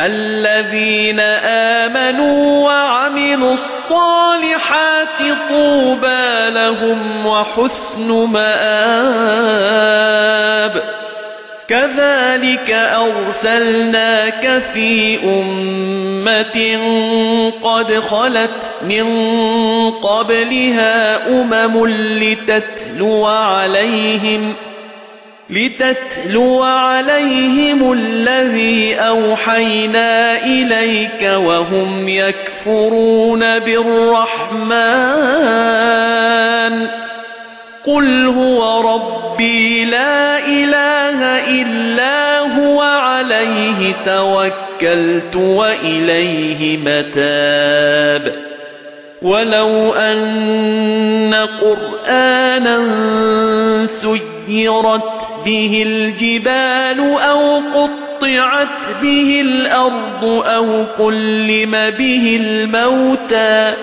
الذين آمنوا وعملوا الصالحات طوبى لهم وحسن مآب. كذلك أرسلناك في أمة قد خلت من قبلها أمم لتتلو عليهم لتتلو عليهم الذي أوحينا إليك وهم يكفرون بالرحمن. قل هو ربي لا إله إلا هو عليه توكلت وإليه متاب. ولو أن قرآنا سيرت به الجبال أو قطعت به الأرض أو كلم به الموتى.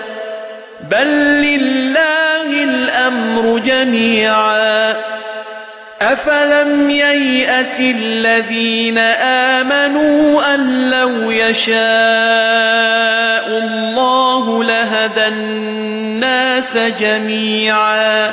بل لله الأمر جميعا. أفلم ييأس الذين آمنوا أن لو يشاء الله لهدى الناس جميعا.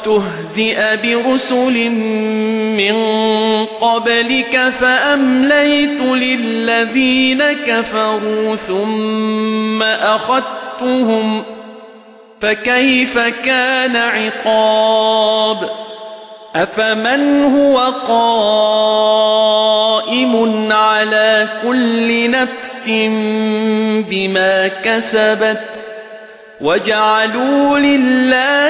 استهزئ برسل من قبلك فأمليت للذين كفروا ثم أخذتهم فكيف كان عقاب؟ أفمن هو قائم على كل نفس بما كسبت وجعلوا لله